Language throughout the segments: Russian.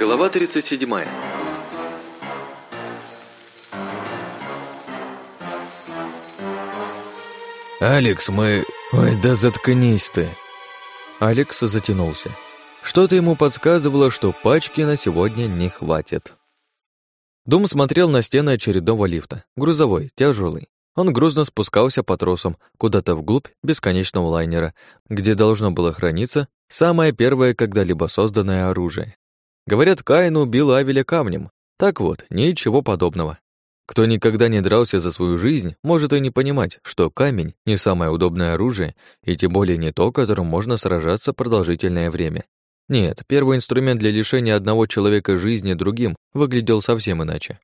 Глава 37. «Алекс, мы... Ой, да заткнись ты!» Алекс затянулся. Что-то ему подсказывало, что пачки на сегодня не хватит. Дом смотрел на стены очередного лифта. Грузовой, тяжелый. Он грузно спускался по тросам куда-то вглубь бесконечного лайнера, где должно было храниться самое первое когда-либо созданное оружие. Говорят, Каин убил Авеля камнем. Так вот, ничего подобного. Кто никогда не дрался за свою жизнь, может и не понимать, что камень не самое удобное оружие, и тем более не то, которым можно сражаться продолжительное время. Нет, первый инструмент для лишения одного человека жизни другим выглядел совсем иначе.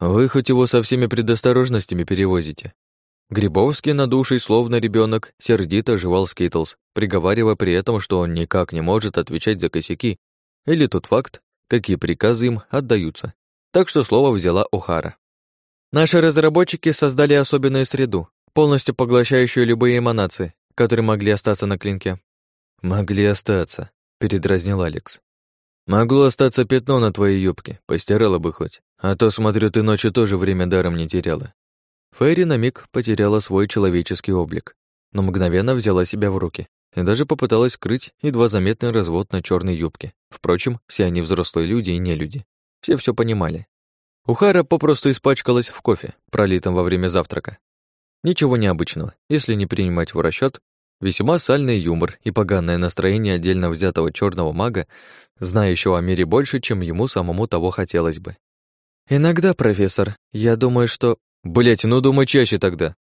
Вы хоть его со всеми предосторожностями перевозите. Грибовский, надувшись словно ребенок, сердито жевал Skittles, приговаривая при этом, что он никак не может отвечать за косяки или тот факт, какие приказы им отдаются. Так что слово взяла Охара. Наши разработчики создали особенную среду, полностью поглощающую любые эманации, которые могли остаться на клинке. Могли остаться, передразнил Алекс. Могло остаться пятно на твоей юбке, постирала бы хоть. А то, смотрю, ты ночью тоже время даром не теряла. Фейри на миг потеряла свой человеческий облик, но мгновенно взяла себя в руки и даже попыталась скрыть едва заметный развод на черной юбке. Впрочем, все они взрослые люди и не люди. Все все понимали. Ухара попросту испачкалась в кофе, пролитом во время завтрака. Ничего необычного, если не принимать в расчет Весьма сальный юмор и поганое настроение отдельно взятого черного мага, знающего о мире больше, чем ему самому того хотелось бы. «Иногда, профессор, я думаю, что...» Блять, ну думай чаще тогда!»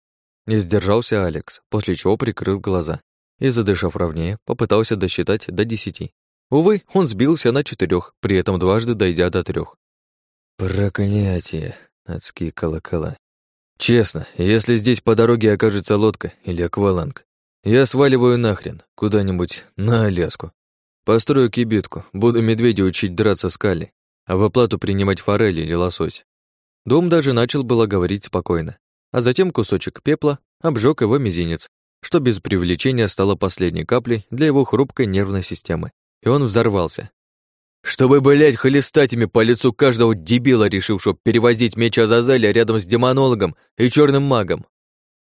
Не сдержался Алекс, после чего прикрыл глаза и, задышав ровнее, попытался досчитать до десяти. Увы, он сбился на четырех, при этом дважды дойдя до трех. «Проклятие!» — адские колокола. «Честно, если здесь по дороге окажется лодка или акваланг, я сваливаю нахрен, куда-нибудь на Аляску. Построю кибитку, буду медведя учить драться с Калли, а в оплату принимать форель или лосось. Дом даже начал было говорить спокойно, а затем кусочек пепла обжег его мизинец, что без привлечения стало последней каплей для его хрупкой нервной системы, и он взорвался. Чтобы, блять, хлестать ими по лицу каждого дебила, решившего перевозить меч Азазеля рядом с демонологом и черным магом.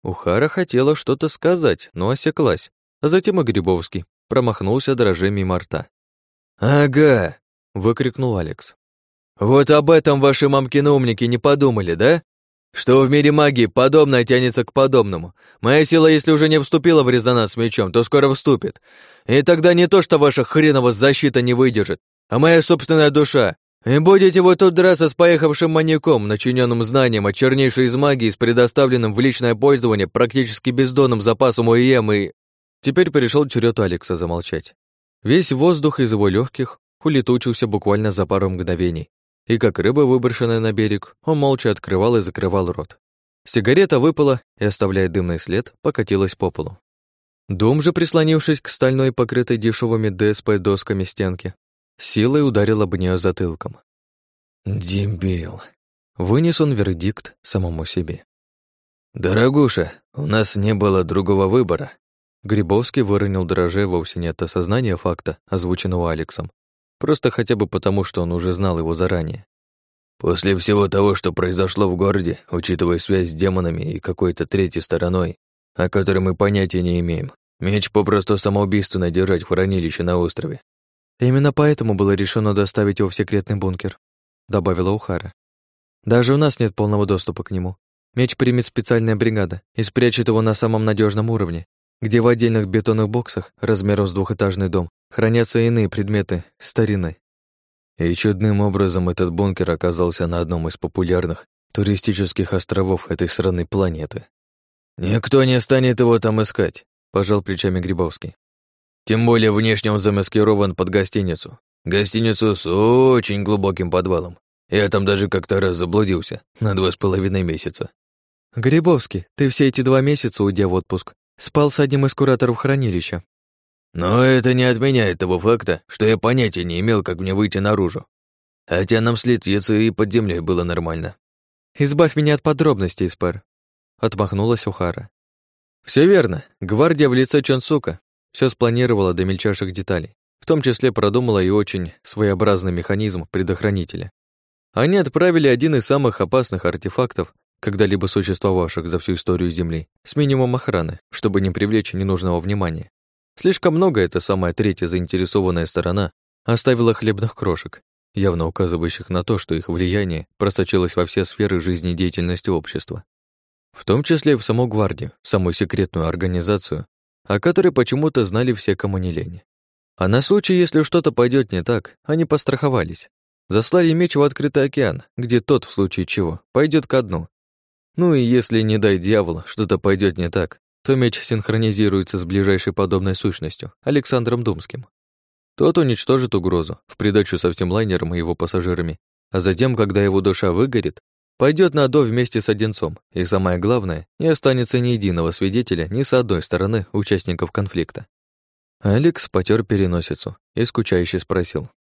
Ухара хотела что-то сказать, но осеклась. А затем и Грибовский промахнулся дрожжей мимо рта. «Ага!» — выкрикнул Алекс. «Вот об этом ваши мамкины умники не подумали, да? Что в мире магии подобное тянется к подобному. Моя сила, если уже не вступила в резонанс с мечом, то скоро вступит. И тогда не то, что ваша хренова защита не выдержит, а моя собственная душа, и будете вы тут драться с поехавшим маньяком, начиненным знанием о чернейшей из магии с предоставленным в личное пользование практически бездонным запасом ОЕМ и... Теперь перешел черед Алекса замолчать. Весь воздух из его легких улетучился буквально за пару мгновений, и как рыба, выброшенная на берег, он молча открывал и закрывал рот. Сигарета выпала и, оставляя дымный след, покатилась по полу. Дом же, прислонившись к стальной, покрытой дешевыми ДСП досками стенки, силой ударил об нее затылком. «Дебил!» — вынес он вердикт самому себе. «Дорогуша, у нас не было другого выбора». Грибовский выронил дроже вовсе не от осознания факта, озвученного Алексом, просто хотя бы потому, что он уже знал его заранее. «После всего того, что произошло в городе, учитывая связь с демонами и какой-то третьей стороной, о которой мы понятия не имеем, меч попросту самоубийственно держать в хранилище на острове. Именно поэтому было решено доставить его в секретный бункер, добавила Ухара. Даже у нас нет полного доступа к нему. Меч примет специальная бригада и спрячет его на самом надежном уровне, где в отдельных бетонных боксах размером с двухэтажный дом хранятся иные предметы старины. И чудным образом этот бункер оказался на одном из популярных туристических островов этой сраной планеты. «Никто не станет его там искать», — пожал плечами Грибовский. Тем более внешне он замаскирован под гостиницу. Гостиницу с очень глубоким подвалом. Я там даже как-то раз заблудился на два с половиной месяца. Грибовский, ты все эти два месяца, уйдя в отпуск, спал с одним из кураторов хранилища. Но это не отменяет того факта, что я понятия не имел, как мне выйти наружу. Хотя нам след и под землей было нормально. Избавь меня от подробностей, Спэр. Отмахнулась Ухара. Все верно. Гвардия в лице Чонсука все спланировала до мельчайших деталей. В том числе продумала и очень своеобразный механизм предохранителя. Они отправили один из самых опасных артефактов, когда-либо существовавших за всю историю Земли, с минимум охраны, чтобы не привлечь ненужного внимания. Слишком много эта самая третья заинтересованная сторона оставила хлебных крошек, явно указывающих на то, что их влияние просочилось во все сферы жизнедеятельности общества. В том числе и в саму гвардию, самую секретную организацию, о которой почему-то знали все, кому не лень. А на случай, если что-то пойдет не так, они постраховались. Заслали меч в открытый океан, где тот, в случае чего, пойдет ко дну. Ну и если, не дай дьявол, что-то пойдет не так, то меч синхронизируется с ближайшей подобной сущностью, Александром Думским. Тот уничтожит угрозу, в придачу со всем лайнером и его пассажирами, а затем, когда его душа выгорит, пойдет на до вместе с Одинцом, и самое главное, не останется ни единого свидетеля ни с одной стороны участников конфликта. Алекс потер переносицу и скучающе спросил.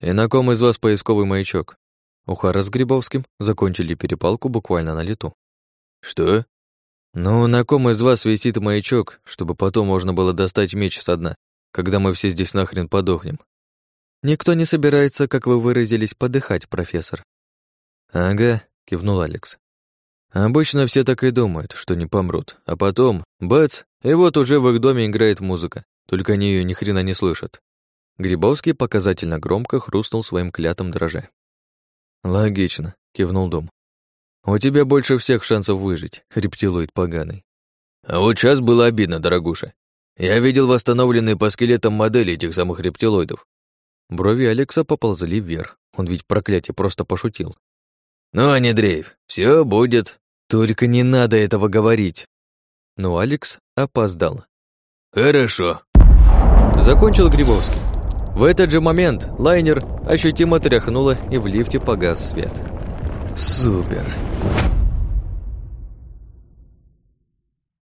«И на ком из вас поисковый маячок?» Ухара с Грибовским закончили перепалку буквально на лету. «Что?» «Ну, на ком из вас висит маячок, чтобы потом можно было достать меч со дна, когда мы все здесь нахрен подохнем?» «Никто не собирается, как вы выразились, подыхать, профессор». «Ага», — кивнул Алекс. «Обычно все так и думают, что не помрут, а потом, бац, и вот уже в их доме играет музыка, только они ее ни хрена не слышат. Грибовский показательно громко хрустнул своим клятым дроже. «Логично», — кивнул Дом. «У тебя больше всех шансов выжить, рептилоид поганый». «А вот сейчас было обидно, дорогуша. Я видел восстановленные по скелетам модели этих самых рептилоидов». Брови Алекса поползли вверх. Он ведь проклятие просто пошутил. «Ну, а не дрейф, все будет. Только не надо этого говорить». Но Алекс опоздал. «Хорошо», Закончил Грибовский. В этот же момент лайнер ощутимо тряхнуло и в лифте погас свет. Супер.